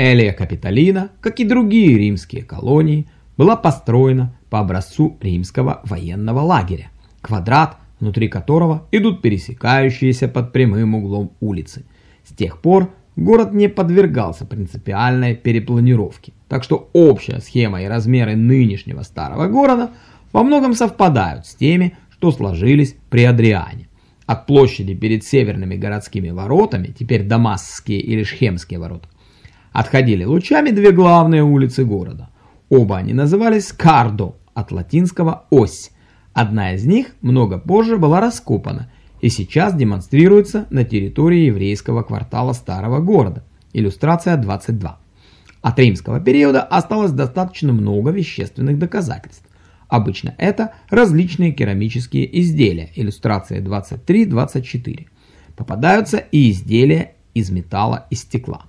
Элия Капитолина, как и другие римские колонии, была построена по образцу римского военного лагеря, квадрат, внутри которого идут пересекающиеся под прямым углом улицы. С тех пор город не подвергался принципиальной перепланировке, так что общая схема и размеры нынешнего старого города во многом совпадают с теми, что сложились при Адриане. От площади перед северными городскими воротами, теперь Дамасские или Шхемские ворота, отходили лучами две главные улицы города. Оба они назывались Кардо, от латинского «ось». Одна из них много позже была раскопана и сейчас демонстрируется на территории еврейского квартала Старого города. Иллюстрация 22. От римского периода осталось достаточно много вещественных доказательств. Обычно это различные керамические изделия, иллюстрация 23-24. Попадаются и изделия из металла и стекла.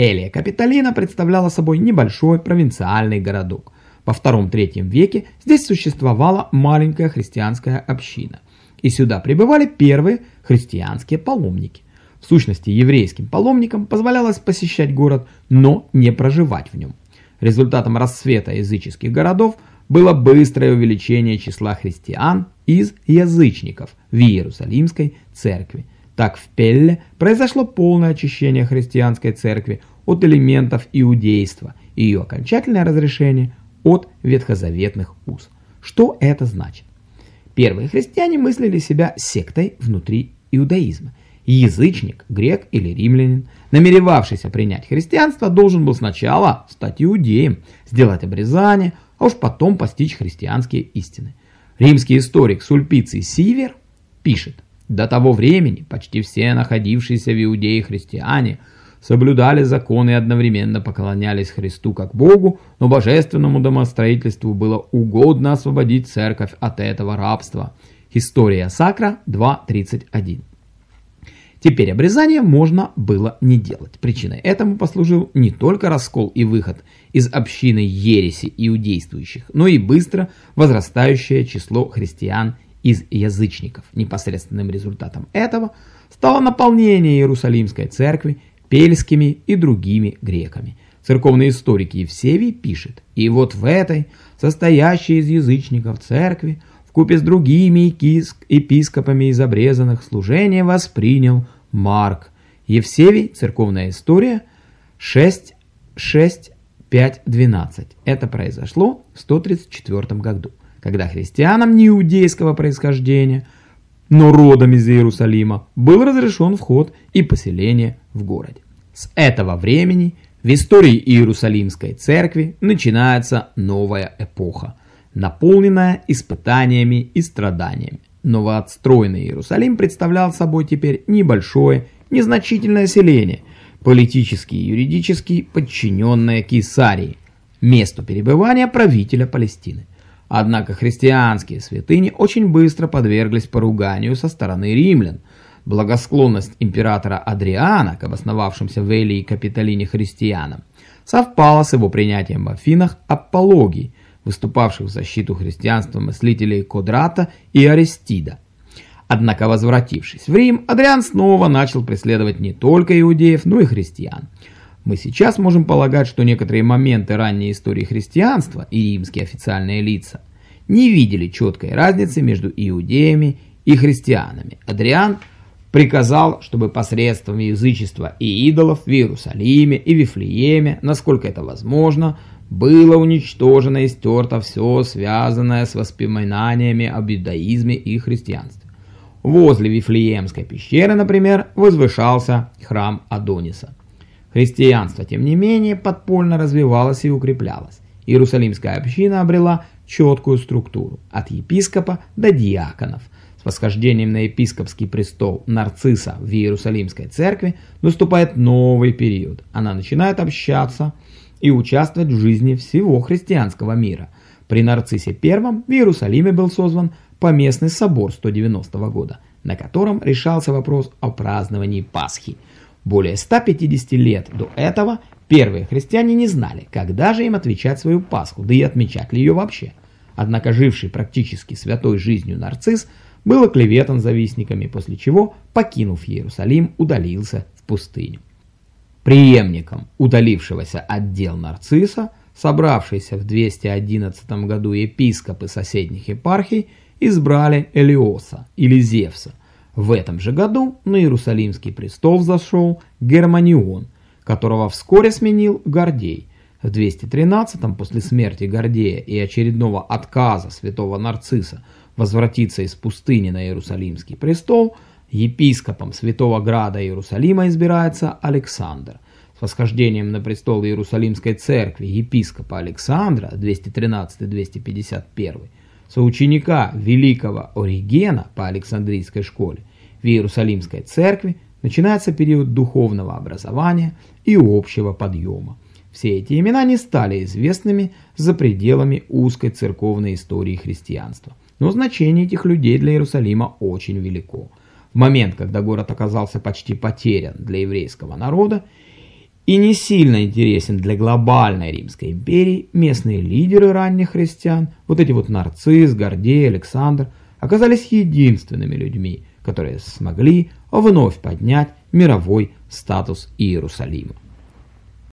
Элия Капитолина представляла собой небольшой провинциальный городок. Во втором-третьем веке здесь существовала маленькая христианская община, и сюда прибывали первые христианские паломники. В сущности, еврейским паломникам позволялось посещать город, но не проживать в нем. Результатом расцвета языческих городов было быстрое увеличение числа христиан из язычников в Иерусалимской церкви. Так в Пелле произошло полное очищение христианской церкви от элементов иудейства и ее окончательное разрешение от ветхозаветных уз. Что это значит? Первые христиане мыслили себя сектой внутри иудаизма. Язычник, грек или римлянин, намеревавшийся принять христианство, должен был сначала стать иудеем, сделать обрезание, а уж потом постичь христианские истины. Римский историк Сульпиций Сивер пишет, до того времени почти все находившиеся в Иудее христиане соблюдали законы и одновременно поклонялись Христу как Богу, но божественному домостроительству было угодно освободить церковь от этого рабства. История Сакра 2.31 Теперь обрезание можно было не делать. Причиной этому послужил не только раскол и выход из общины ереси иудействующих, но и быстро возрастающее число христиан из язычников. Непосредственным результатом этого стало наполнение Иерусалимской церкви пельскими и другими греками. Церковный историк Евсевий пишет, и вот в этой, состоящей из язычников церкви, вкупе с другими епископами из обрезанных служение воспринял Марк. Евсевий, церковная история, 6, 6, 5, 12. Это произошло в 134 году, когда христианам неиудейского происхождения, но родом из Иерусалима, был разрешен вход и поселение в городе. С этого времени в истории Иерусалимской церкви начинается новая эпоха – наполненная испытаниями и страданиями. Новоотстроенный Иерусалим представлял собой теперь небольшое, незначительное селение, политически и юридически подчиненное Кесарии, месту перебывания правителя Палестины. Однако христианские святыни очень быстро подверглись поруганию со стороны римлян. Благосклонность императора Адриана к обосновавшимся в Элии Капитолине христианам совпала с его принятием в Афинах апологии, выступавших в защиту христианства мыслителей Кодрата и Аристида. Однако, возвратившись в Рим, Адриан снова начал преследовать не только иудеев, но и христиан. Мы сейчас можем полагать, что некоторые моменты ранней истории христианства и римские официальные лица не видели четкой разницы между иудеями и христианами. Адриан приказал, чтобы посредством язычества и идолов в Иерусалиме и Вифлееме, насколько это возможно, было уничтожено и стерто все, связанное с воспоминаниями об иудаизме и христианстве. Возле Вифлеемской пещеры, например, возвышался храм Адониса. Христианство, тем не менее, подпольно развивалось и укреплялось. Иерусалимская община обрела четкую структуру, от епископа до диаконов. С восхождением на епископский престол Нарцисса в Иерусалимской церкви наступает новый период. Она начинает общаться и участвовать в жизни всего христианского мира. При Нарциссе I в Иерусалиме был созван поместный собор 190 года, на котором решался вопрос о праздновании Пасхи. Более 150 лет до этого первые христиане не знали, когда же им отвечать свою Пасху, да и отмечать ли ее вообще. Однако живший практически святой жизнью нарцисс был оклеветан завистниками, после чего, покинув Иерусалим, удалился в пустыню. Преемником удалившегося от дел нарцисса, собравшиеся в 211 году епископы соседних епархий избрали Элиоса или Зевса. В этом же году на Иерусалимский престол зашел Германион, которого вскоре сменил Гордей. В 213 после смерти Гордея и очередного отказа святого Нарцисса возвратиться из пустыни на Иерусалимский престол, епископом Святого Града Иерусалима избирается Александр. С восхождением на престол Иерусалимской церкви епископа Александра 213-251, соученика великого Оригена по Александрийской школе в Иерусалимской церкви начинается период духовного образования и общего подъема. Все эти имена не стали известными за пределами узкой церковной истории христианства – но значение этих людей для Иерусалима очень велико. В момент, когда город оказался почти потерян для еврейского народа и не сильно интересен для глобальной Римской империи, местные лидеры ранних христиан, вот эти вот Нарцисс, Гордей, Александр, оказались единственными людьми, которые смогли вновь поднять мировой статус Иерусалима.